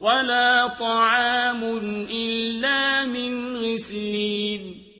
ولا طعام إلا من غسلين.